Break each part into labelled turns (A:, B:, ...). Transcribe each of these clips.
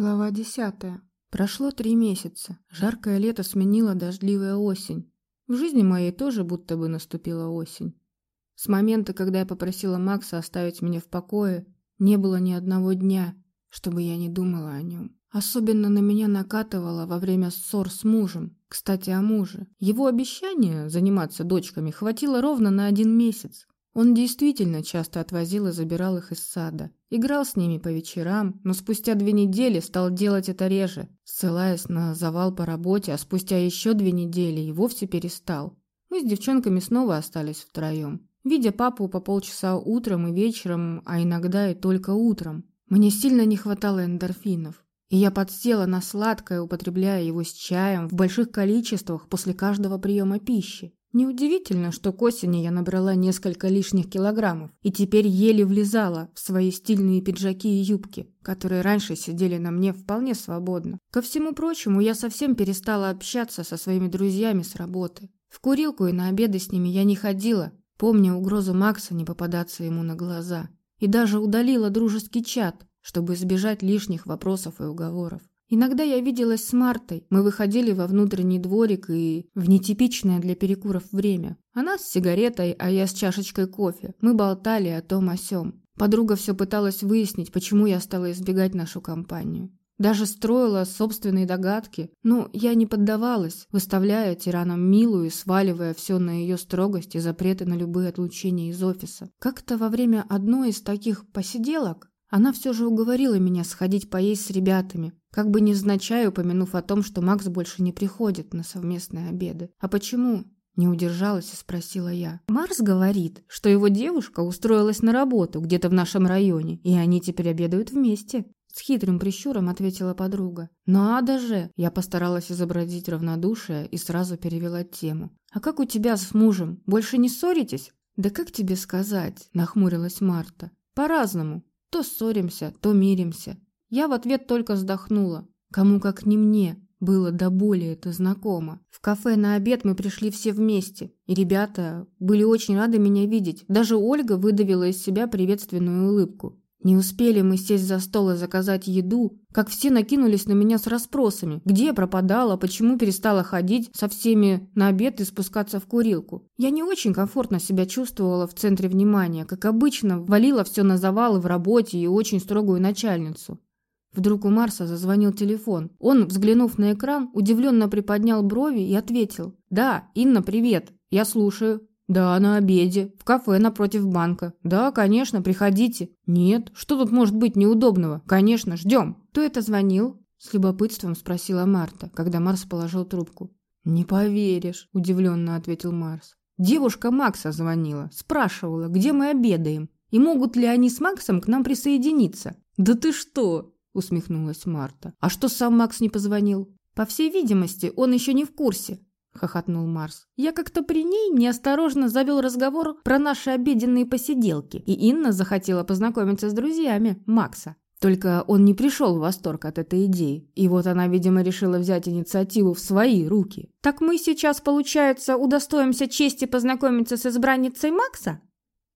A: Глава десятая. Прошло три месяца. Жаркое лето сменило дождливая осень. В жизни моей тоже будто бы наступила осень. С момента, когда я попросила Макса оставить меня в покое, не было ни одного дня, чтобы я не думала о нем. Особенно на меня накатывало во время ссор с мужем. Кстати, о муже. Его обещание заниматься дочками хватило ровно на один месяц. Он действительно часто отвозил и забирал их из сада. Играл с ними по вечерам, но спустя две недели стал делать это реже, ссылаясь на завал по работе, а спустя еще две недели и вовсе перестал. Мы с девчонками снова остались втроем. Видя папу по полчаса утром и вечером, а иногда и только утром. Мне сильно не хватало эндорфинов. И я подсела на сладкое, употребляя его с чаем в больших количествах после каждого приема пищи. Неудивительно, что к осени я набрала несколько лишних килограммов и теперь еле влезала в свои стильные пиджаки и юбки, которые раньше сидели на мне вполне свободно. Ко всему прочему, я совсем перестала общаться со своими друзьями с работы. В курилку и на обеды с ними я не ходила, помня угрозу Макса не попадаться ему на глаза. И даже удалила дружеский чат, чтобы избежать лишних вопросов и уговоров. Иногда я виделась с Мартой. Мы выходили во внутренний дворик и в нетипичное для перекуров время. Она с сигаретой, а я с чашечкой кофе. Мы болтали о том о сём. Подруга все пыталась выяснить, почему я стала избегать нашу компанию. Даже строила собственные догадки, но я не поддавалась, выставляя тираном Милу и сваливая все на ее строгость и запреты на любые отлучения из офиса. Как-то во время одной из таких посиделок она все же уговорила меня сходить поесть с ребятами, как бы невзначай упомянув о том, что Макс больше не приходит на совместные обеды. «А почему?» – не удержалась и спросила я. «Марс говорит, что его девушка устроилась на работу где-то в нашем районе, и они теперь обедают вместе». С хитрым прищуром ответила подруга. «Надо же!» Я постаралась изобразить равнодушие и сразу перевела тему. «А как у тебя с мужем? Больше не ссоритесь?» «Да как тебе сказать?» – нахмурилась Марта. «По-разному. То ссоримся, то миримся. Я в ответ только вздохнула. Кому как не мне было до боли это знакомо. В кафе на обед мы пришли все вместе, и ребята были очень рады меня видеть. Даже Ольга выдавила из себя приветственную улыбку. Не успели мы сесть за стол и заказать еду, как все накинулись на меня с расспросами, где я пропадала, почему перестала ходить со всеми на обед и спускаться в курилку. Я не очень комфортно себя чувствовала в центре внимания, как обычно, валила все на завалы в работе и очень строгую начальницу. Вдруг у Марса зазвонил телефон. Он, взглянув на экран, удивленно приподнял брови и ответил. «Да, Инна, привет. Я слушаю». «Да, на обеде. В кафе напротив банка. Да, конечно, приходите». «Нет, что тут может быть неудобного? Конечно, ждем». «Кто это звонил?» С любопытством спросила Марта, когда Марс положил трубку. «Не поверишь», – удивленно ответил Марс. «Девушка Макса звонила, спрашивала, где мы обедаем, и могут ли они с Максом к нам присоединиться». «Да ты что?» – усмехнулась Марта. «А что сам Макс не позвонил?» «По всей видимости, он еще не в курсе хохотнул Марс. Я как-то при ней неосторожно завел разговор про наши обеденные посиделки, и Инна захотела познакомиться с друзьями Макса. Только он не пришел в восторг от этой идеи, и вот она, видимо, решила взять инициативу в свои руки. «Так мы сейчас, получается, удостоимся чести познакомиться с избранницей Макса?»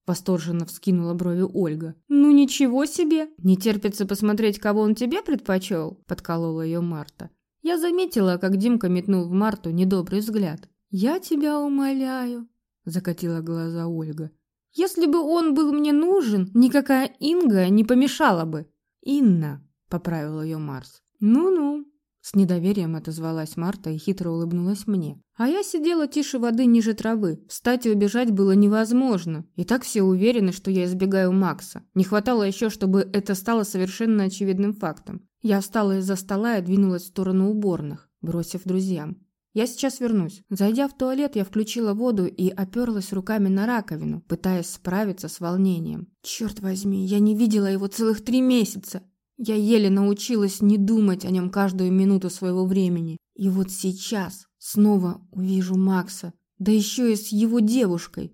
A: Восторженно вскинула брови Ольга. «Ну ничего себе! Не терпится посмотреть, кого он тебе предпочел?» Подколола ее Марта. Я заметила, как Димка метнул в Марту недобрый взгляд. «Я тебя умоляю», — закатила глаза Ольга. «Если бы он был мне нужен, никакая Инга не помешала бы». «Инна», — поправил ее Марс. «Ну-ну», — с недоверием отозвалась Марта и хитро улыбнулась мне. А я сидела тише воды ниже травы. Встать и убежать было невозможно. И так все уверены, что я избегаю Макса. Не хватало еще, чтобы это стало совершенно очевидным фактом. Я встала из-за стола и двинулась в сторону уборных, бросив друзьям. «Я сейчас вернусь». Зайдя в туалет, я включила воду и оперлась руками на раковину, пытаясь справиться с волнением. Черт возьми, я не видела его целых три месяца. Я еле научилась не думать о нем каждую минуту своего времени. И вот сейчас снова увижу Макса, да еще и с его девушкой.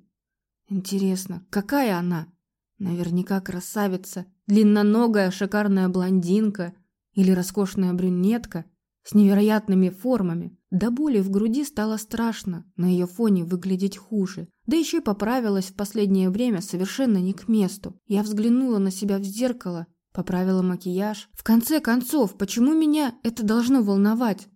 A: Интересно, какая она? Наверняка красавица, длинноногая шикарная блондинка – или роскошная брюнетка с невероятными формами. До боли в груди стало страшно на ее фоне выглядеть хуже. Да еще и поправилась в последнее время совершенно не к месту. Я взглянула на себя в зеркало поправила макияж. В конце концов, почему меня это должно волновать?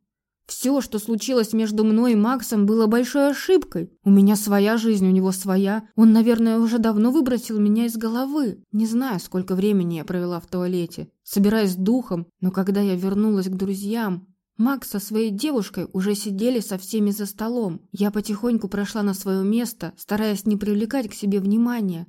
A: Все, что случилось между мной и Максом, было большой ошибкой. У меня своя жизнь, у него своя. Он, наверное, уже давно выбросил меня из головы. Не знаю, сколько времени я провела в туалете, собираясь с духом, но когда я вернулась к друзьям, Макс со своей девушкой уже сидели со всеми за столом. Я потихоньку прошла на свое место, стараясь не привлекать к себе внимания,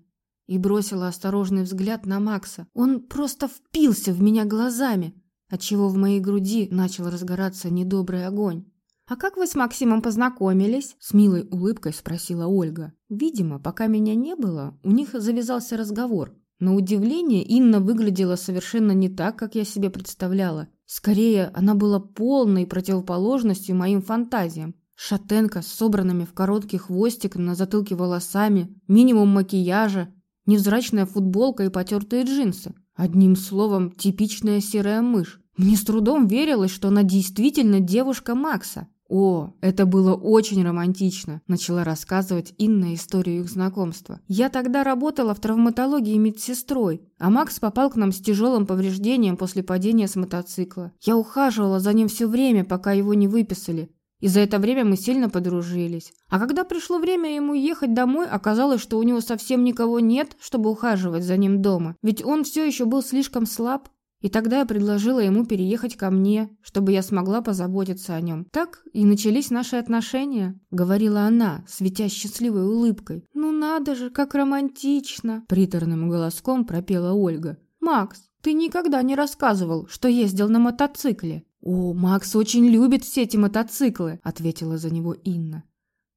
A: и бросила осторожный взгляд на Макса. Он просто впился в меня глазами, отчего в моей груди начал разгораться недобрый огонь. «А как вы с Максимом познакомились?» – с милой улыбкой спросила Ольга. Видимо, пока меня не было, у них завязался разговор. На удивление, Инна выглядела совершенно не так, как я себе представляла. Скорее, она была полной противоположностью моим фантазиям. Шатенка с собранными в короткий хвостик на затылке волосами, минимум макияжа, невзрачная футболка и потертые джинсы. Одним словом, типичная серая мышь. Мне с трудом верилось, что она действительно девушка Макса. «О, это было очень романтично», – начала рассказывать Инна историю их знакомства. «Я тогда работала в травматологии медсестрой, а Макс попал к нам с тяжелым повреждением после падения с мотоцикла. Я ухаживала за ним все время, пока его не выписали. И за это время мы сильно подружились. А когда пришло время ему ехать домой, оказалось, что у него совсем никого нет, чтобы ухаживать за ним дома. Ведь он все еще был слишком слаб. И тогда я предложила ему переехать ко мне, чтобы я смогла позаботиться о нем. Так и начались наши отношения, говорила она, светя счастливой улыбкой. Ну надо же, как романтично, приторным голоском пропела Ольга. Макс, ты никогда не рассказывал, что ездил на мотоцикле. «О, Макс очень любит все эти мотоциклы», — ответила за него Инна.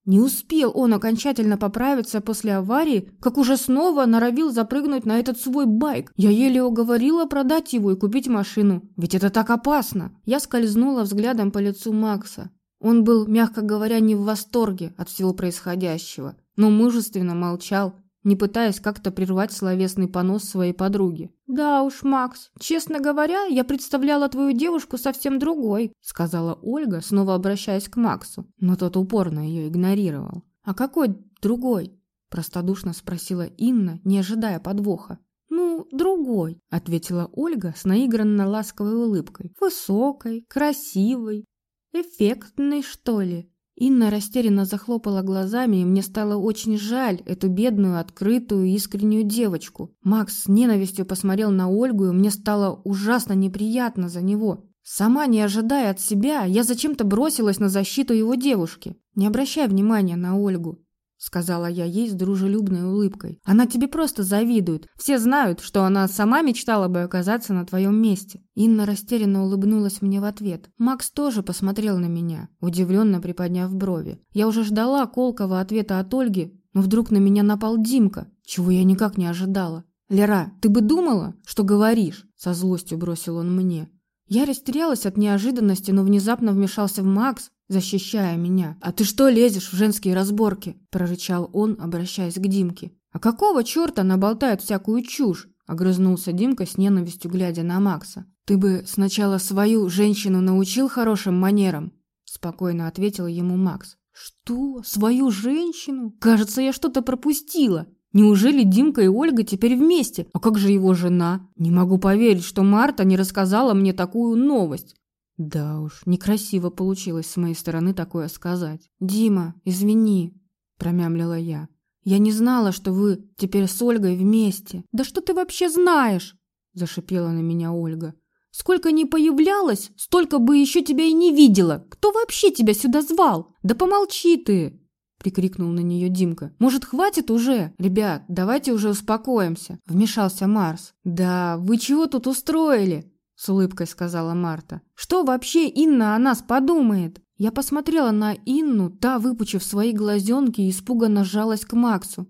A: Не успел он окончательно поправиться после аварии, как уже снова норовил запрыгнуть на этот свой байк. Я еле уговорила продать его и купить машину, ведь это так опасно. Я скользнула взглядом по лицу Макса. Он был, мягко говоря, не в восторге от всего происходящего, но мужественно молчал не пытаясь как-то прервать словесный понос своей подруги. «Да уж, Макс, честно говоря, я представляла твою девушку совсем другой», сказала Ольга, снова обращаясь к Максу, но тот упорно ее игнорировал. «А какой другой?» простодушно спросила Инна, не ожидая подвоха. «Ну, другой», — ответила Ольга с наигранно ласковой улыбкой. «Высокой, красивой, эффектной, что ли?» Инна растерянно захлопала глазами, и мне стало очень жаль эту бедную, открытую, искреннюю девочку. Макс с ненавистью посмотрел на Ольгу, и мне стало ужасно неприятно за него. Сама не ожидая от себя, я зачем-то бросилась на защиту его девушки. Не обращай внимания на Ольгу. — сказала я ей с дружелюбной улыбкой. «Она тебе просто завидует. Все знают, что она сама мечтала бы оказаться на твоем месте». Инна растерянно улыбнулась мне в ответ. Макс тоже посмотрел на меня, удивленно приподняв брови. Я уже ждала колкого ответа от Ольги, но вдруг на меня напал Димка, чего я никак не ожидала. «Лера, ты бы думала, что говоришь?» – со злостью бросил он мне. Я растерялась от неожиданности, но внезапно вмешался в Макс, защищая меня. «А ты что лезешь в женские разборки?» – прорычал он, обращаясь к Димке. «А какого черта она болтает всякую чушь?» – огрызнулся Димка с ненавистью, глядя на Макса. «Ты бы сначала свою женщину научил хорошим манерам?» – спокойно ответил ему Макс. «Что? Свою женщину? Кажется, я что-то пропустила. Неужели Димка и Ольга теперь вместе? А как же его жена? Не могу поверить, что Марта не рассказала мне такую новость. Да уж, некрасиво получилось с моей стороны такое сказать. «Дима, извини», – промямлила я. «Я не знала, что вы теперь с Ольгой вместе». «Да что ты вообще знаешь?» – зашипела на меня Ольга. «Сколько не появлялась, столько бы еще тебя и не видела. Кто вообще тебя сюда звал? Да помолчи ты!» – прикрикнул на нее Димка. «Может, хватит уже? Ребят, давайте уже успокоимся», – вмешался Марс. «Да, вы чего тут устроили?» С улыбкой сказала Марта. Что вообще Инна о нас подумает? Я посмотрела на Инну, та, выпучив свои глазенки, испуганно сжалась к Максу.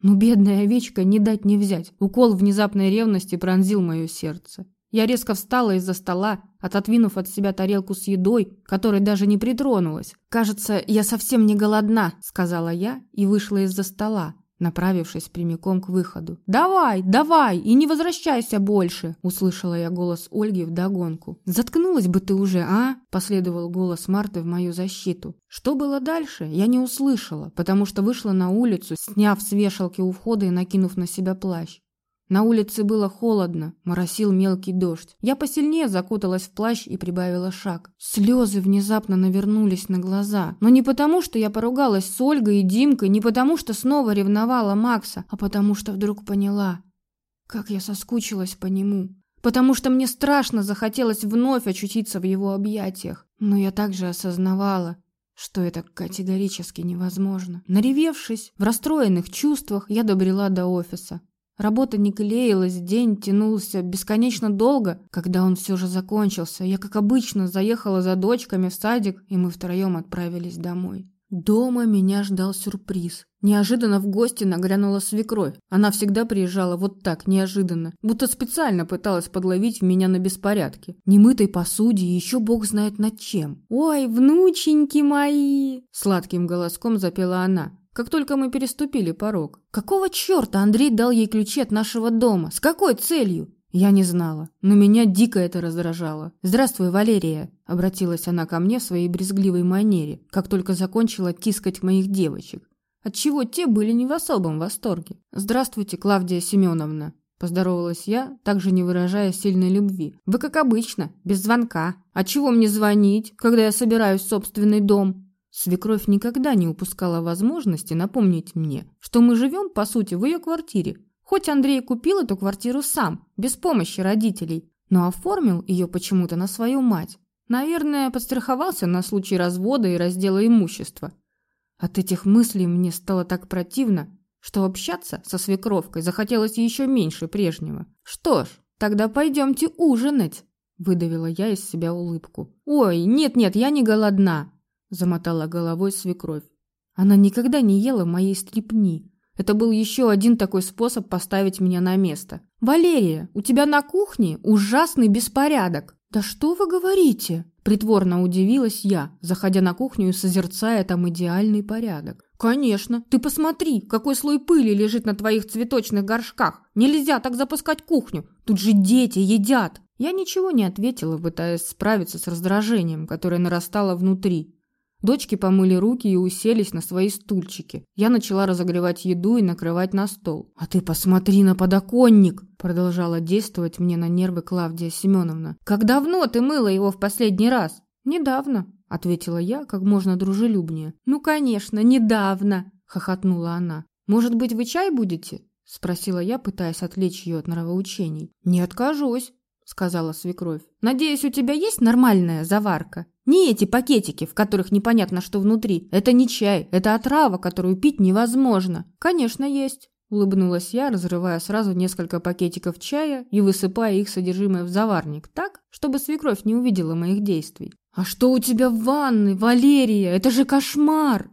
A: Ну, бедная овечка, не дать не взять. Укол внезапной ревности пронзил мое сердце. Я резко встала из-за стола, отодвинув от себя тарелку с едой, которой даже не притронулась. «Кажется, я совсем не голодна», — сказала я и вышла из-за стола направившись прямиком к выходу. «Давай, давай, и не возвращайся больше!» Услышала я голос Ольги вдогонку. «Заткнулась бы ты уже, а?» Последовал голос Марты в мою защиту. Что было дальше, я не услышала, потому что вышла на улицу, сняв с вешалки у входа и накинув на себя плащ. На улице было холодно, моросил мелкий дождь. Я посильнее закуталась в плащ и прибавила шаг. Слезы внезапно навернулись на глаза. Но не потому, что я поругалась с Ольгой и Димкой, не потому, что снова ревновала Макса, а потому, что вдруг поняла, как я соскучилась по нему. Потому что мне страшно захотелось вновь очутиться в его объятиях. Но я также осознавала, что это категорически невозможно. Наревевшись, в расстроенных чувствах, я добрела до офиса. Работа не клеилась, день тянулся бесконечно долго. Когда он все же закончился, я, как обычно, заехала за дочками в садик, и мы втроем отправились домой. Дома меня ждал сюрприз. Неожиданно в гости нагрянула свекровь. Она всегда приезжала вот так, неожиданно, будто специально пыталась подловить меня на беспорядке. Немытой посуде и еще бог знает над чем. «Ой, внученьки мои!» Сладким голоском запела она как только мы переступили порог. Какого черта Андрей дал ей ключи от нашего дома? С какой целью? Я не знала, но меня дико это раздражало. «Здравствуй, Валерия!» – обратилась она ко мне в своей брезгливой манере, как только закончила тискать моих девочек. Отчего те были не в особом восторге. «Здравствуйте, Клавдия Семеновна!» Поздоровалась я, также не выражая сильной любви. «Вы как обычно, без звонка. А чего мне звонить, когда я собираюсь в собственный дом?» Свекровь никогда не упускала возможности напомнить мне, что мы живем, по сути, в ее квартире. Хоть Андрей купил эту квартиру сам, без помощи родителей, но оформил ее почему-то на свою мать. Наверное, подстраховался на случай развода и раздела имущества. От этих мыслей мне стало так противно, что общаться со свекровкой захотелось еще меньше прежнего. «Что ж, тогда пойдемте ужинать», – выдавила я из себя улыбку. «Ой, нет-нет, я не голодна», замотала головой свекровь. Она никогда не ела моей стрипни. Это был еще один такой способ поставить меня на место. «Валерия, у тебя на кухне ужасный беспорядок!» «Да что вы говорите?» Притворно удивилась я, заходя на кухню и созерцая там идеальный порядок. «Конечно. Ты посмотри, какой слой пыли лежит на твоих цветочных горшках. Нельзя так запускать кухню. Тут же дети едят». Я ничего не ответила, пытаясь справиться с раздражением, которое нарастало внутри. Дочки помыли руки и уселись на свои стульчики. Я начала разогревать еду и накрывать на стол. «А ты посмотри на подоконник!» Продолжала действовать мне на нервы Клавдия Семеновна. «Как давно ты мыла его в последний раз?» «Недавно», — ответила я как можно дружелюбнее. «Ну, конечно, недавно!» — хохотнула она. «Может быть, вы чай будете?» — спросила я, пытаясь отвлечь ее от нравоучений. «Не откажусь», — сказала свекровь. «Надеюсь, у тебя есть нормальная заварка?» Не эти пакетики, в которых непонятно, что внутри. Это не чай, это отрава, которую пить невозможно. Конечно, есть. Улыбнулась я, разрывая сразу несколько пакетиков чая и высыпая их содержимое в заварник так, чтобы свекровь не увидела моих действий. «А что у тебя в ванной, Валерия? Это же кошмар!»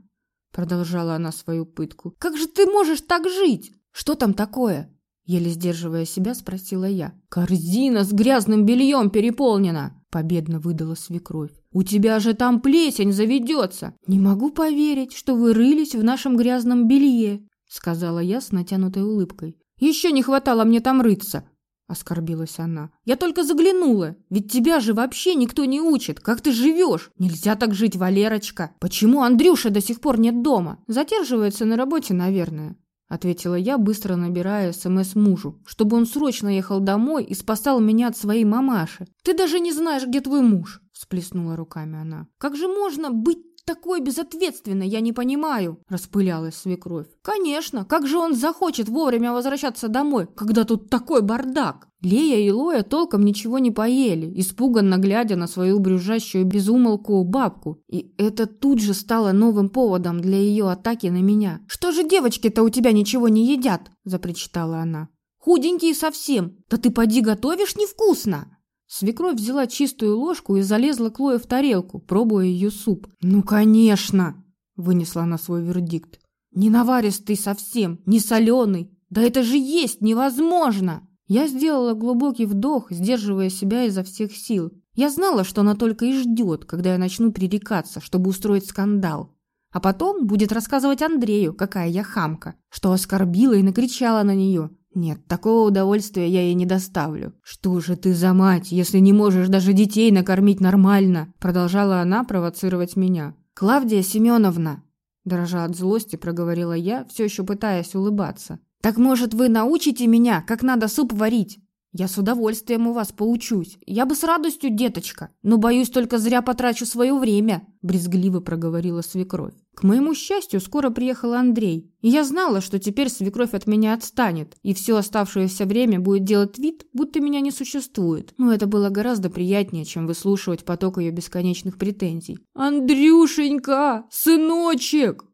A: Продолжала она свою пытку. «Как же ты можешь так жить? Что там такое?» Еле сдерживая себя, спросила я. «Корзина с грязным бельем переполнена!» Победно выдала свекровь. «У тебя же там плесень заведется!» «Не могу поверить, что вы рылись в нашем грязном белье», сказала я с натянутой улыбкой. «Еще не хватало мне там рыться!» Оскорбилась она. «Я только заглянула. Ведь тебя же вообще никто не учит. Как ты живешь? Нельзя так жить, Валерочка. Почему Андрюша до сих пор нет дома? Задерживается на работе, наверное ответила я, быстро набирая СМС мужу, чтобы он срочно ехал домой и спасал меня от своей мамаши. Ты даже не знаешь, где твой муж, всплеснула руками она. Как же можно быть такой безответственной, я не понимаю, распылялась свекровь. Конечно, как же он захочет вовремя возвращаться домой, когда тут такой бардак? Лея и Лоя толком ничего не поели, испуганно глядя на свою брюзжащую безумолку бабку. И это тут же стало новым поводом для ее атаки на меня. «Что же девочки-то у тебя ничего не едят?» – запричитала она. «Худенькие совсем. Да ты поди готовишь невкусно!» Свекровь взяла чистую ложку и залезла к Лое в тарелку, пробуя ее суп. «Ну, конечно!» – вынесла она свой вердикт. «Не наваристый совсем, не соленый. Да это же есть невозможно!» Я сделала глубокий вдох, сдерживая себя изо всех сил. Я знала, что она только и ждет, когда я начну пререкаться, чтобы устроить скандал. А потом будет рассказывать Андрею, какая я хамка, что оскорбила и накричала на нее, нет, такого удовольствия я ей не доставлю. Что же ты за мать, если не можешь даже детей накормить нормально? Продолжала она провоцировать меня. Клавдия Семеновна, дрожа от злости, проговорила я, все еще пытаясь улыбаться. Так может, вы научите меня, как надо суп варить? Я с удовольствием у вас поучусь. Я бы с радостью, деточка, но боюсь, только зря потрачу свое время, брезгливо проговорила свекровь. К моему счастью, скоро приехал Андрей, и я знала, что теперь свекровь от меня отстанет, и все оставшееся время будет делать вид, будто меня не существует. Но это было гораздо приятнее, чем выслушивать поток ее бесконечных претензий. «Андрюшенька! Сыночек!»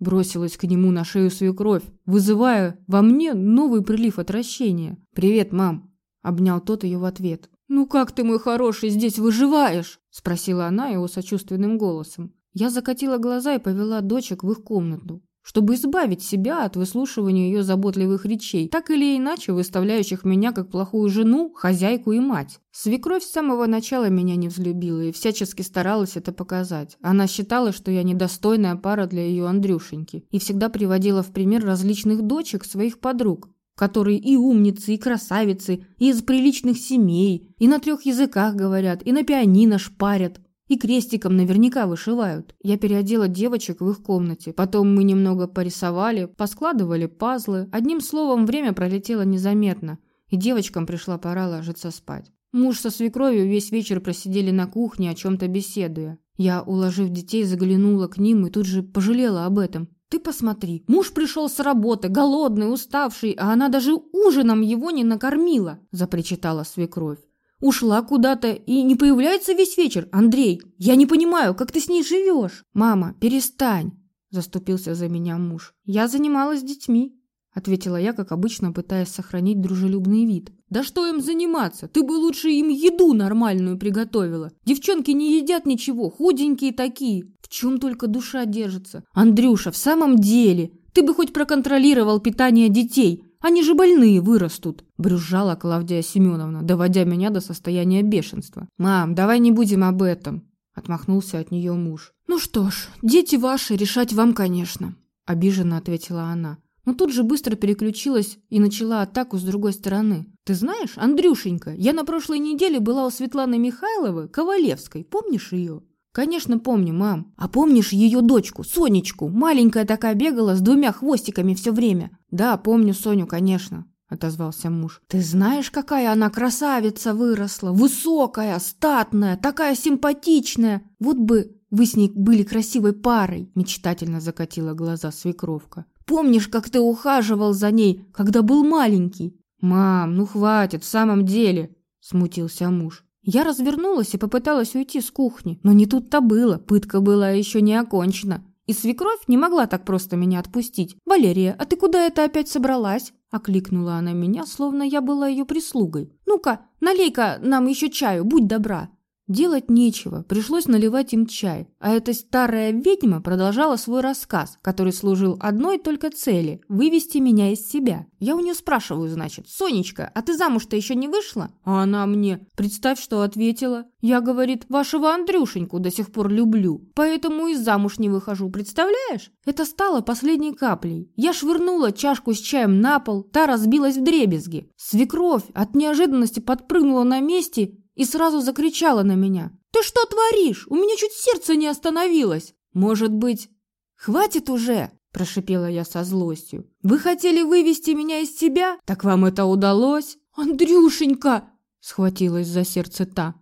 A: Бросилась к нему на шею свекровь, вызывая во мне новый прилив отвращения. «Привет, мам!» Обнял тот ее в ответ. «Ну как ты, мой хороший, здесь выживаешь?» Спросила она его сочувственным голосом. Я закатила глаза и повела дочек в их комнату, чтобы избавить себя от выслушивания ее заботливых речей, так или иначе выставляющих меня как плохую жену, хозяйку и мать. Свекровь с самого начала меня не взлюбила и всячески старалась это показать. Она считала, что я недостойная пара для ее Андрюшеньки и всегда приводила в пример различных дочек своих подруг, которые и умницы, и красавицы, и из приличных семей, и на трех языках говорят, и на пианино шпарят, и крестиком наверняка вышивают. Я переодела девочек в их комнате. Потом мы немного порисовали, поскладывали пазлы. Одним словом, время пролетело незаметно, и девочкам пришла пора ложиться спать. Муж со свекровью весь вечер просидели на кухне, о чем-то беседуя. Я, уложив детей, заглянула к ним и тут же пожалела об этом. Ты посмотри, муж пришел с работы, голодный, уставший, а она даже ужином его не накормила, запричитала свекровь. Ушла куда-то и не появляется весь вечер. Андрей, я не понимаю, как ты с ней живешь? Мама, перестань, заступился за меня муж. Я занималась детьми, ответила я, как обычно, пытаясь сохранить дружелюбный вид. Да что им заниматься? Ты бы лучше им еду нормальную приготовила. Девчонки не едят ничего, худенькие такие. В чем только душа держится. Андрюша, в самом деле, ты бы хоть проконтролировал питание детей. Они же больные вырастут, брюзжала Клавдия Семеновна, доводя меня до состояния бешенства. Мам, давай не будем об этом, отмахнулся от нее муж. Ну что ж, дети ваши, решать вам, конечно, обиженно ответила она но тут же быстро переключилась и начала атаку с другой стороны. «Ты знаешь, Андрюшенька, я на прошлой неделе была у Светланы Михайловой, Ковалевской, помнишь ее?» «Конечно помню, мам. А помнишь ее дочку, Сонечку? Маленькая такая бегала с двумя хвостиками все время». «Да, помню Соню, конечно», — отозвался муж. «Ты знаешь, какая она красавица выросла, высокая, статная, такая симпатичная. Вот бы вы с ней были красивой парой», — мечтательно закатила глаза свекровка. Помнишь, как ты ухаживал за ней, когда был маленький? Мам, ну хватит, в самом деле, смутился муж. Я развернулась и попыталась уйти с кухни, но не тут-то было, пытка была еще не окончена. И свекровь не могла так просто меня отпустить. «Валерия, а ты куда это опять собралась?» Окликнула она меня, словно я была ее прислугой. «Ну-ка, налей-ка нам еще чаю, будь добра!» Делать нечего, пришлось наливать им чай, а эта старая ведьма продолжала свой рассказ, который служил одной только цели – вывести меня из себя. Я у нее спрашиваю, значит, «Сонечка, а ты замуж-то еще не вышла?» А она мне, представь, что ответила. Я, говорит, вашего Андрюшеньку до сих пор люблю, поэтому и замуж не выхожу, представляешь? Это стало последней каплей. Я швырнула чашку с чаем на пол, та разбилась в дребезги. Свекровь от неожиданности подпрыгнула на месте и сразу закричала на меня. «Ты что творишь? У меня чуть сердце не остановилось!» «Может быть...» «Хватит уже!» – прошипела я со злостью. «Вы хотели вывести меня из себя? Так вам это удалось?» «Андрюшенька!» – схватилась за сердце та.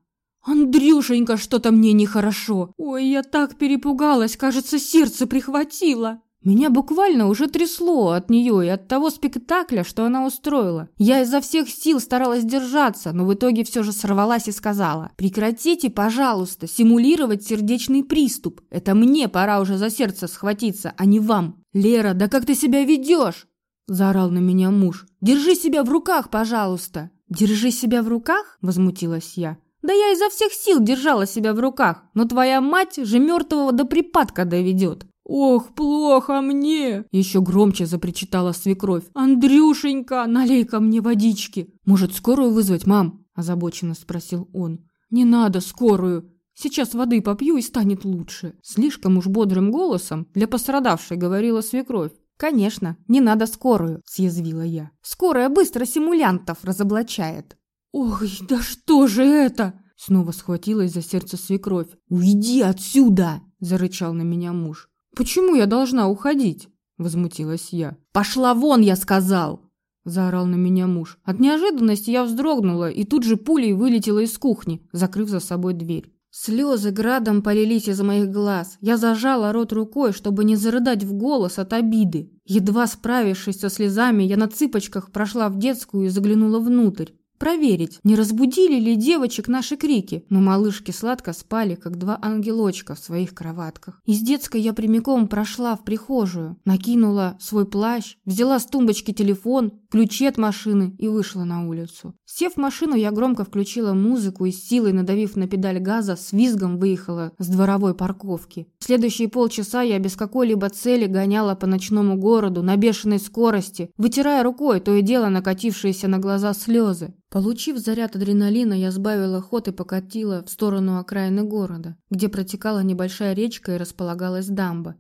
A: «Андрюшенька, что-то мне нехорошо! Ой, я так перепугалась, кажется, сердце прихватило!» Меня буквально уже трясло от нее и от того спектакля, что она устроила. Я изо всех сил старалась держаться, но в итоге все же сорвалась и сказала «Прекратите, пожалуйста, симулировать сердечный приступ. Это мне пора уже за сердце схватиться, а не вам». «Лера, да как ты себя ведешь?» – заорал на меня муж. «Держи себя в руках, пожалуйста». «Держи себя в руках?» – возмутилась я. «Да я изо всех сил держала себя в руках, но твоя мать же мертвого до припадка доведет. «Ох, плохо мне!» Еще громче запричитала свекровь. «Андрюшенька, налей-ка мне водички!» «Может, скорую вызвать, мам?» Озабоченно спросил он. «Не надо скорую. Сейчас воды попью и станет лучше». Слишком уж бодрым голосом для пострадавшей говорила свекровь. «Конечно, не надо скорую», – съязвила я. «Скорая быстро симулянтов разоблачает». «Ой, да что же это?» Снова схватилась за сердце свекровь. «Уйди отсюда!» – зарычал на меня муж. «Почему я должна уходить?» Возмутилась я. «Пошла вон, я сказал!» Заорал на меня муж. От неожиданности я вздрогнула и тут же пулей вылетела из кухни, закрыв за собой дверь. Слезы градом полились из моих глаз. Я зажала рот рукой, чтобы не зарыдать в голос от обиды. Едва справившись со слезами, я на цыпочках прошла в детскую и заглянула внутрь. Проверить, не разбудили ли девочек наши крики, но малышки сладко спали, как два ангелочка в своих кроватках. Из детской я прямиком прошла в прихожую, накинула свой плащ, взяла с тумбочки телефон, ключи от машины и вышла на улицу. Сев в машину, я громко включила музыку и с силой, надавив на педаль газа, с визгом выехала с дворовой парковки. Следующие полчаса я без какой-либо цели гоняла по ночному городу на бешеной скорости, вытирая рукой то и дело накатившиеся на глаза слезы. Получив заряд адреналина, я сбавила ход и покатила в сторону окраины города, где протекала небольшая речка и располагалась дамба.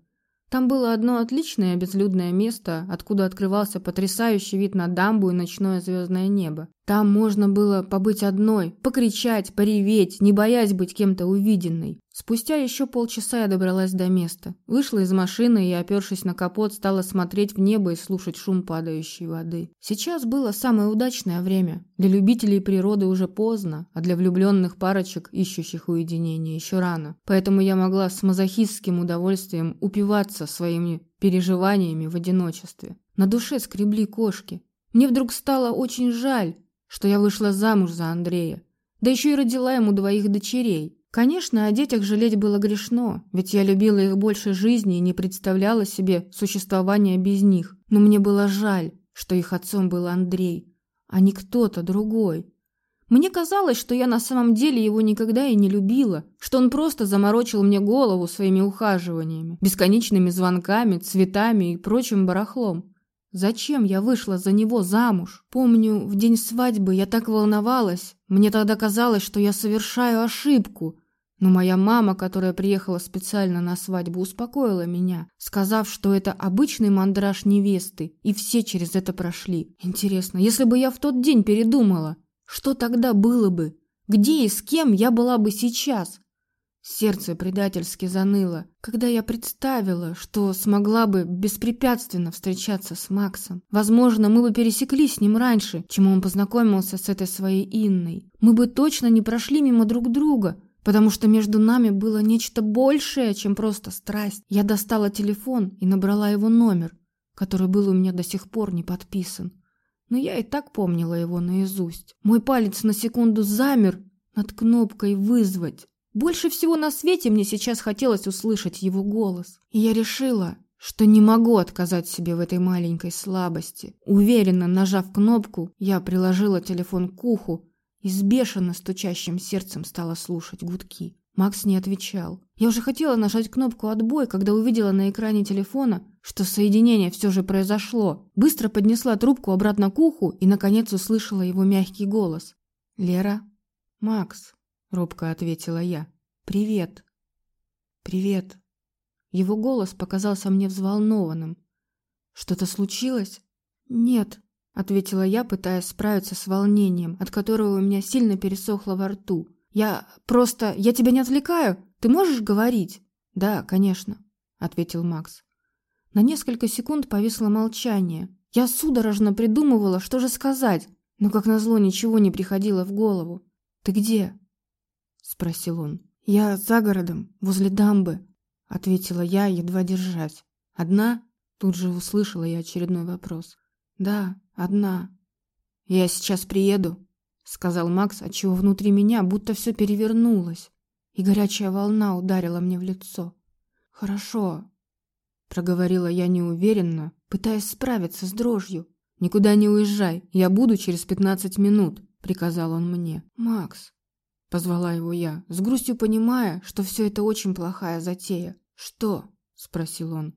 A: Там было одно отличное безлюдное место, откуда открывался потрясающий вид на дамбу и ночное звездное небо. Там можно было побыть одной, покричать, пореветь, не боясь быть кем-то увиденной. Спустя еще полчаса я добралась до места. Вышла из машины и, опершись на капот, стала смотреть в небо и слушать шум падающей воды. Сейчас было самое удачное время. Для любителей природы уже поздно, а для влюбленных парочек, ищущих уединения, еще рано. Поэтому я могла с мазохистским удовольствием упиваться своими переживаниями в одиночестве. На душе скребли кошки. Мне вдруг стало очень жаль, что я вышла замуж за Андрея, да еще и родила ему двоих дочерей. Конечно, о детях жалеть было грешно, ведь я любила их больше жизни и не представляла себе существования без них. Но мне было жаль, что их отцом был Андрей, а не кто-то другой. Мне казалось, что я на самом деле его никогда и не любила, что он просто заморочил мне голову своими ухаживаниями, бесконечными звонками, цветами и прочим барахлом. Зачем я вышла за него замуж? Помню, в день свадьбы я так волновалась. Мне тогда казалось, что я совершаю ошибку. Но моя мама, которая приехала специально на свадьбу, успокоила меня, сказав, что это обычный мандраж невесты, и все через это прошли. Интересно, если бы я в тот день передумала, что тогда было бы? Где и с кем я была бы сейчас? Сердце предательски заныло, когда я представила, что смогла бы беспрепятственно встречаться с Максом. Возможно, мы бы пересеклись с ним раньше, чем он познакомился с этой своей Инной. Мы бы точно не прошли мимо друг друга, потому что между нами было нечто большее, чем просто страсть. Я достала телефон и набрала его номер, который был у меня до сих пор не подписан. Но я и так помнила его наизусть. Мой палец на секунду замер над кнопкой «Вызвать». Больше всего на свете мне сейчас хотелось услышать его голос. И я решила, что не могу отказать себе в этой маленькой слабости. Уверенно нажав кнопку, я приложила телефон к уху и с бешено стучащим сердцем стала слушать гудки. Макс не отвечал. Я уже хотела нажать кнопку «Отбой», когда увидела на экране телефона, что соединение все же произошло. Быстро поднесла трубку обратно к уху и, наконец, услышала его мягкий голос. «Лера? Макс?» — робко ответила я. «Привет». «Привет». Его голос показался мне взволнованным. «Что-то случилось?» «Нет», — ответила я, пытаясь справиться с волнением, от которого у меня сильно пересохло во рту. «Я просто... Я тебя не отвлекаю? Ты можешь говорить?» «Да, конечно», — ответил Макс. На несколько секунд повисло молчание. Я судорожно придумывала, что же сказать, но, как назло, ничего не приходило в голову. «Ты где?» Спросил он. «Я за городом, возле дамбы», — ответила я, едва держась. «Одна?» — тут же услышала я очередной вопрос. «Да, одна». «Я сейчас приеду», — сказал Макс, отчего внутри меня будто все перевернулось, и горячая волна ударила мне в лицо. «Хорошо», — проговорила я неуверенно, пытаясь справиться с дрожью. «Никуда не уезжай, я буду через пятнадцать минут», — приказал он мне. «Макс, — позвала его я, с грустью понимая, что все это очень плохая затея. «Что?» — спросил он.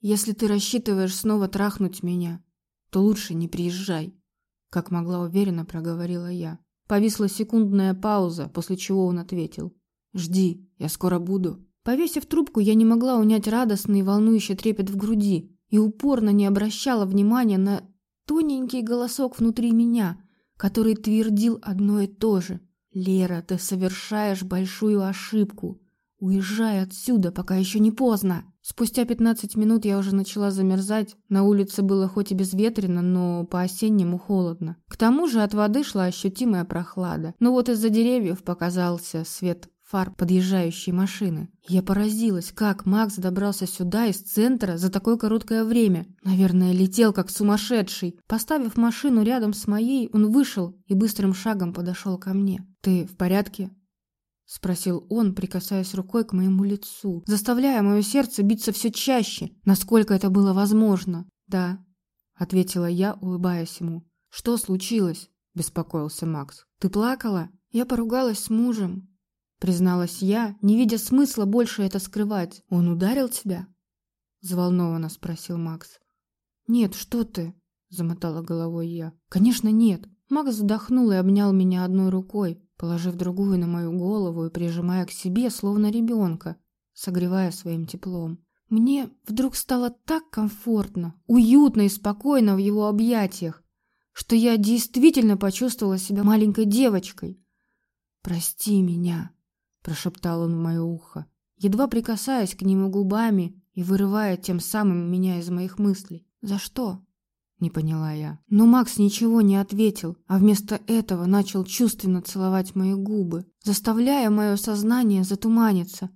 A: «Если ты рассчитываешь снова трахнуть меня, то лучше не приезжай», — как могла уверенно проговорила я. Повисла секундная пауза, после чего он ответил. «Жди, я скоро буду». Повесив трубку, я не могла унять радостный и волнующий трепет в груди и упорно не обращала внимания на тоненький голосок внутри меня, который твердил одно и то же — «Лера, ты совершаешь большую ошибку. Уезжай отсюда, пока еще не поздно. Спустя 15 минут я уже начала замерзать. На улице было хоть и безветренно, но по-осеннему холодно. К тому же от воды шла ощутимая прохлада. Но вот из-за деревьев показался свет фар подъезжающей машины. Я поразилась, как Макс добрался сюда из центра за такое короткое время. Наверное, летел как сумасшедший. Поставив машину рядом с моей, он вышел и быстрым шагом подошел ко мне. «Ты в порядке?» — спросил он, прикасаясь рукой к моему лицу, заставляя мое сердце биться все чаще, насколько это было возможно. «Да», — ответила я, улыбаясь ему. «Что случилось?» — беспокоился Макс. «Ты плакала?» «Я поругалась с мужем», — призналась я, не видя смысла больше это скрывать. «Он ударил тебя?» — взволнованно спросил Макс. «Нет, что ты?» — замотала головой я. «Конечно, нет». Макс вздохнул и обнял меня одной рукой, положив другую на мою голову и прижимая к себе, словно ребенка, согревая своим теплом. Мне вдруг стало так комфортно, уютно и спокойно в его объятиях, что я действительно почувствовала себя маленькой девочкой. «Прости меня», — прошептал он в мое ухо, едва прикасаясь к нему губами и вырывая тем самым меня из моих мыслей. «За что?» Не поняла я. Но Макс ничего не ответил, а вместо этого начал чувственно целовать мои губы, заставляя мое сознание затуманиться.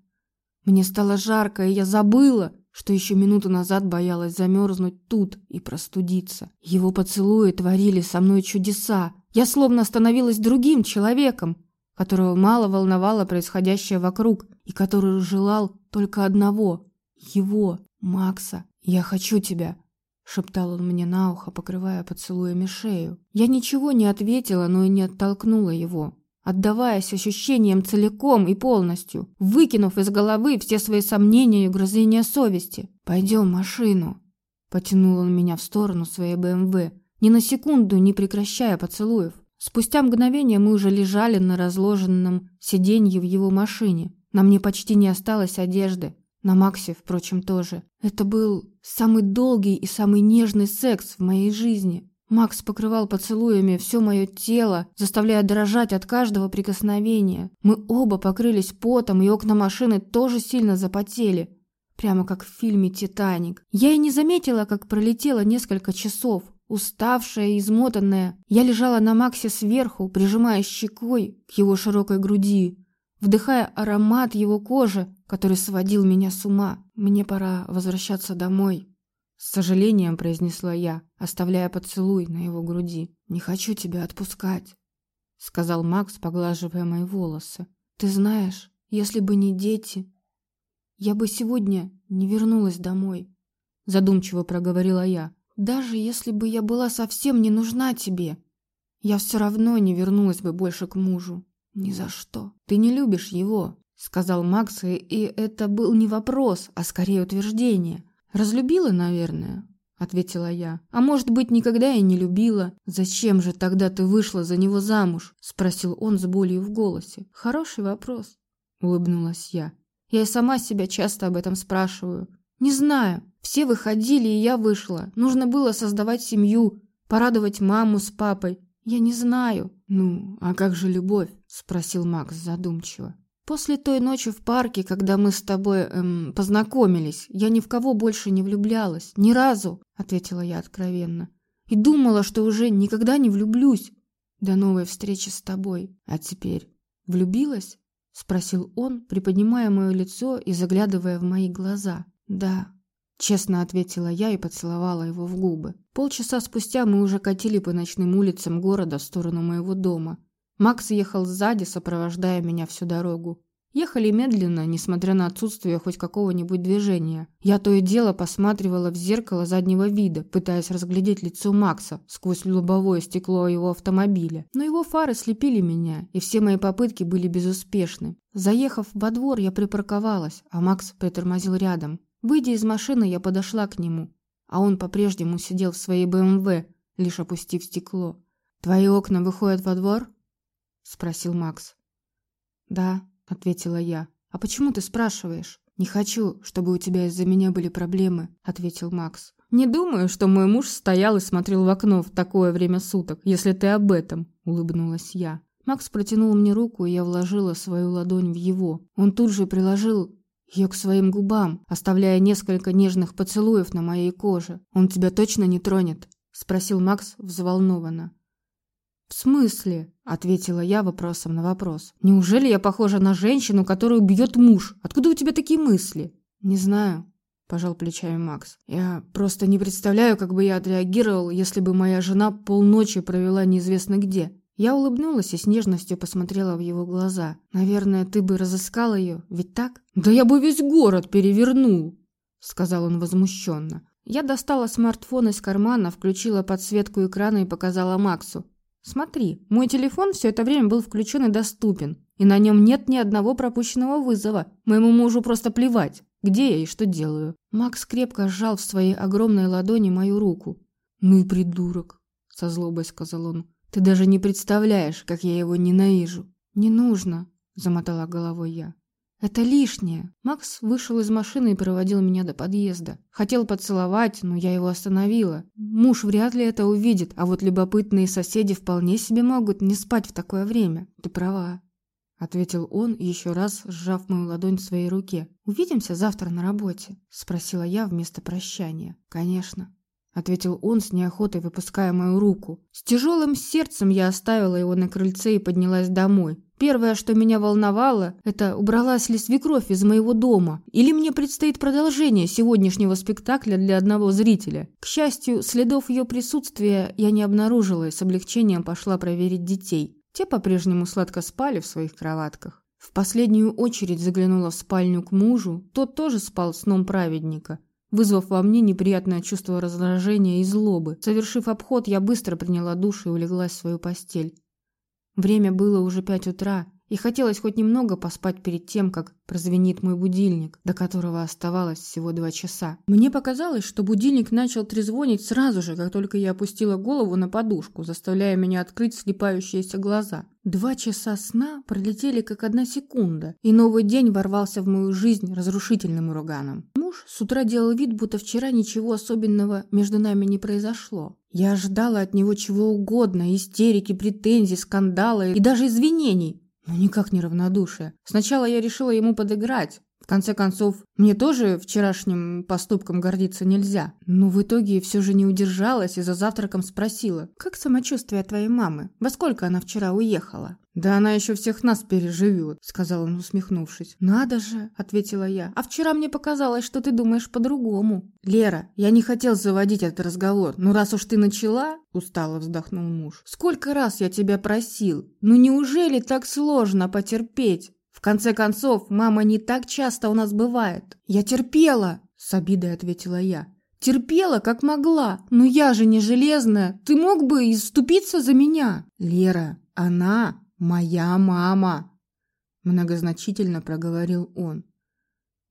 A: Мне стало жарко, и я забыла, что еще минуту назад боялась замерзнуть тут и простудиться. Его поцелуи творили со мной чудеса. Я словно становилась другим человеком, которого мало волновало происходящее вокруг и который желал только одного — его, Макса. «Я хочу тебя», шептал он мне на ухо, покрывая поцелуями шею. Я ничего не ответила, но и не оттолкнула его, отдаваясь ощущениям целиком и полностью, выкинув из головы все свои сомнения и угрызения совести. «Пойдем в машину», — потянул он меня в сторону своей БМВ, ни на секунду не прекращая поцелуев. Спустя мгновение мы уже лежали на разложенном сиденье в его машине. На мне почти не осталось одежды, на Максе, впрочем, тоже. Это был самый долгий и самый нежный секс в моей жизни. Макс покрывал поцелуями все мое тело, заставляя дрожать от каждого прикосновения. Мы оба покрылись потом, и окна машины тоже сильно запотели. Прямо как в фильме «Титаник». Я и не заметила, как пролетело несколько часов. Уставшая и измотанная, я лежала на Максе сверху, прижимая щекой к его широкой груди вдыхая аромат его кожи, который сводил меня с ума. «Мне пора возвращаться домой», — с сожалением произнесла я, оставляя поцелуй на его груди. «Не хочу тебя отпускать», — сказал Макс, поглаживая мои волосы. «Ты знаешь, если бы не дети, я бы сегодня не вернулась домой», — задумчиво проговорила я. «Даже если бы я была совсем не нужна тебе, я все равно не вернулась бы больше к мужу. «Ни за что. Ты не любишь его», — сказал Макс, и это был не вопрос, а скорее утверждение. «Разлюбила, наверное», — ответила я. «А может быть, никогда и не любила. Зачем же тогда ты вышла за него замуж?» — спросил он с болью в голосе. «Хороший вопрос», — улыбнулась я. «Я и сама себя часто об этом спрашиваю. Не знаю. Все выходили, и я вышла. Нужно было создавать семью, порадовать маму с папой. Я не знаю. Ну, а как же любовь? спросил Макс задумчиво. После той ночи в парке, когда мы с тобой эм, познакомились, я ни в кого больше не влюблялась, ни разу, ответила я откровенно. И думала, что уже никогда не влюблюсь. До новой встречи с тобой. А теперь влюбилась? спросил он, приподнимая мое лицо и заглядывая в мои глаза. Да, честно ответила я и поцеловала его в губы. Полчаса спустя мы уже катили по ночным улицам города в сторону моего дома. Макс ехал сзади, сопровождая меня всю дорогу. Ехали медленно, несмотря на отсутствие хоть какого-нибудь движения. Я то и дело посматривала в зеркало заднего вида, пытаясь разглядеть лицо Макса сквозь лобовое стекло его автомобиля. Но его фары слепили меня, и все мои попытки были безуспешны. Заехав во двор, я припарковалась, а Макс притормозил рядом. Выйдя из машины, я подошла к нему, а он по-прежнему сидел в своей БМВ, лишь опустив стекло. «Твои окна выходят во двор?» спросил Макс. Да, ответила я. А почему ты спрашиваешь? Не хочу, чтобы у тебя из-за меня были проблемы, ответил Макс. Не думаю, что мой муж стоял и смотрел в окно в такое время суток, если ты об этом, улыбнулась я. Макс протянул мне руку, и я вложила свою ладонь в его. Он тут же приложил ее к своим губам, оставляя несколько нежных поцелуев на моей коже. «Он тебя точно не тронет?» – спросил Макс взволнованно. «В смысле?» – ответила я вопросом на вопрос. «Неужели я похожа на женщину, которую бьет муж? Откуда у тебя такие мысли?» «Не знаю», – пожал плечами Макс. «Я просто не представляю, как бы я отреагировал, если бы моя жена полночи провела неизвестно где. Я улыбнулась и с нежностью посмотрела в его глаза. «Наверное, ты бы разыскал ее, ведь так?» «Да я бы весь город перевернул!» Сказал он возмущенно. Я достала смартфон из кармана, включила подсветку экрана и показала Максу. «Смотри, мой телефон все это время был включен и доступен, и на нем нет ни одного пропущенного вызова. Моему мужу просто плевать, где я и что делаю». Макс крепко сжал в своей огромной ладони мою руку. «Ну и придурок», — со злобой сказал он. Ты даже не представляешь, как я его ненавижу. Не нужно, замотала головой я. Это лишнее. Макс вышел из машины и проводил меня до подъезда. Хотел поцеловать, но я его остановила. Муж вряд ли это увидит, а вот любопытные соседи вполне себе могут не спать в такое время. Ты права, ответил он, еще раз сжав мою ладонь в своей руке. Увидимся завтра на работе, спросила я вместо прощания. Конечно ответил он с неохотой, выпуская мою руку. С тяжелым сердцем я оставила его на крыльце и поднялась домой. Первое, что меня волновало, это убралась ли свекровь из моего дома, или мне предстоит продолжение сегодняшнего спектакля для одного зрителя. К счастью, следов ее присутствия я не обнаружила и с облегчением пошла проверить детей. Те по-прежнему сладко спали в своих кроватках. В последнюю очередь заглянула в спальню к мужу, тот тоже спал сном праведника вызвав во мне неприятное чувство раздражения и злобы. Совершив обход, я быстро приняла душ и улеглась в свою постель. Время было уже пять утра, и хотелось хоть немного поспать перед тем, как прозвенит мой будильник, до которого оставалось всего два часа. Мне показалось, что будильник начал трезвонить сразу же, как только я опустила голову на подушку, заставляя меня открыть слепающиеся глаза. Два часа сна пролетели как одна секунда, и новый день ворвался в мою жизнь разрушительным ураганом. Муж с утра делал вид, будто вчера ничего особенного между нами не произошло. Я ожидала от него чего угодно, истерики, претензий, скандала и даже извинений, но никак не равнодушие. Сначала я решила ему подыграть, в конце концов, мне тоже вчерашним поступком гордиться нельзя. Но в итоге все же не удержалась и за завтраком спросила. «Как самочувствие твоей мамы? Во сколько она вчера уехала?» «Да она еще всех нас переживет», — сказал он, усмехнувшись. «Надо же», — ответила я. «А вчера мне показалось, что ты думаешь по-другому». «Лера, я не хотел заводить этот разговор, но раз уж ты начала...» — устало вздохнул муж. «Сколько раз я тебя просил? Ну неужели так сложно потерпеть?» Конце концов, мама не так часто у нас бывает. Я терпела, с обидой ответила я. Терпела, как могла. Но я же не железная. Ты мог бы иступиться за меня. Лера, она моя мама, многозначительно проговорил он.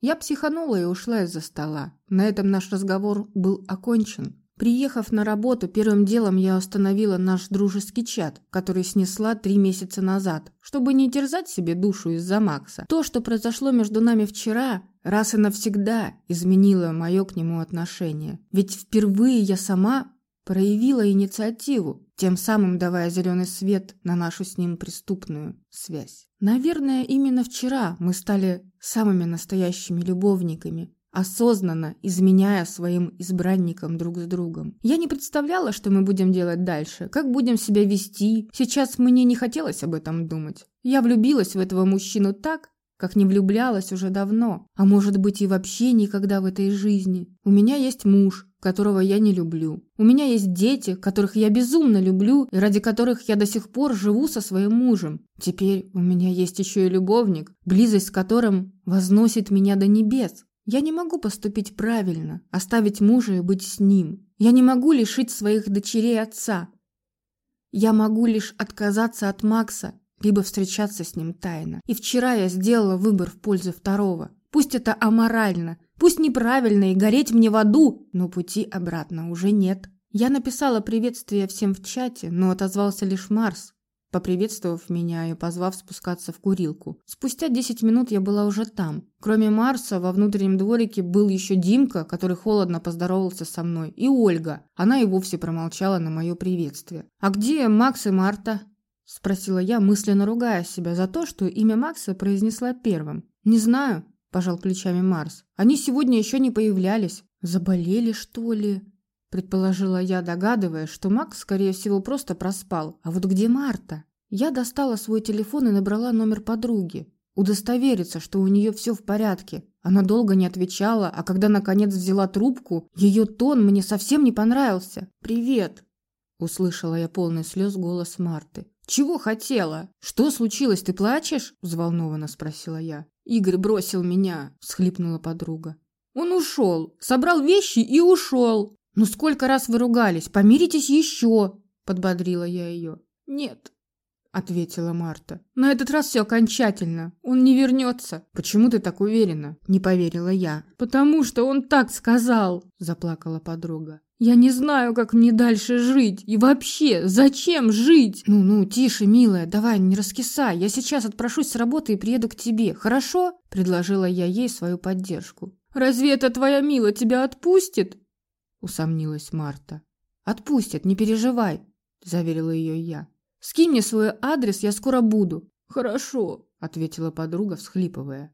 A: Я психанула и ушла из-за стола. На этом наш разговор был окончен. Приехав на работу, первым делом я остановила наш дружеский чат, который снесла три месяца назад, чтобы не терзать себе душу из-за Макса. То, что произошло между нами вчера, раз и навсегда изменило мое к нему отношение. Ведь впервые я сама проявила инициативу, тем самым давая зеленый свет на нашу с ним преступную связь. Наверное, именно вчера мы стали самыми настоящими любовниками, осознанно изменяя своим избранникам друг с другом. Я не представляла, что мы будем делать дальше, как будем себя вести. Сейчас мне не хотелось об этом думать. Я влюбилась в этого мужчину так, как не влюблялась уже давно, а может быть и вообще никогда в этой жизни. У меня есть муж, которого я не люблю. У меня есть дети, которых я безумно люблю и ради которых я до сих пор живу со своим мужем. Теперь у меня есть еще и любовник, близость с которым возносит меня до небес. Я не могу поступить правильно, оставить мужа и быть с ним. Я не могу лишить своих дочерей отца. Я могу лишь отказаться от Макса, либо встречаться с ним тайно. И вчера я сделала выбор в пользу второго. Пусть это аморально, пусть неправильно и гореть мне в аду, но пути обратно уже нет. Я написала приветствие всем в чате, но отозвался лишь Марс, поприветствовав меня и позвав спускаться в курилку. Спустя 10 минут я была уже там. Кроме Марса, во внутреннем дворике был еще Димка, который холодно поздоровался со мной, и Ольга. Она и вовсе промолчала на мое приветствие. «А где Макс и Марта?» – спросила я, мысленно ругая себя за то, что имя Макса произнесла первым. «Не знаю», – пожал плечами Марс. «Они сегодня еще не появлялись. Заболели, что ли?» Предположила я, догадываясь, что Макс, скорее всего, просто проспал. А вот где Марта? Я достала свой телефон и набрала номер подруги. Удостовериться, что у нее все в порядке. Она долго не отвечала, а когда наконец взяла трубку, ее тон мне совсем не понравился. «Привет!» Услышала я полный слез голос Марты. «Чего хотела? Что случилось, ты плачешь?» Взволнованно спросила я. «Игорь бросил меня», – схлипнула подруга. «Он ушел, собрал вещи и ушел». «Ну сколько раз вы ругались? Помиритесь еще!» – подбодрила я ее. «Нет, ответила Марта. На этот раз все окончательно. Он не вернется. Почему ты так уверена? Не поверила я. Потому что он так сказал, заплакала подруга. Я не знаю, как мне дальше жить. И вообще, зачем жить? Ну-ну, тише, милая, давай, не раскисай. Я сейчас отпрошусь с работы и приеду к тебе. Хорошо? предложила я ей свою поддержку. Разве это твоя Мила тебя отпустит? Усомнилась Марта. Отпустит, не переживай, заверила ее я. Скинь мне свой адрес, я скоро буду. Хорошо, ответила подруга, всхлипывая.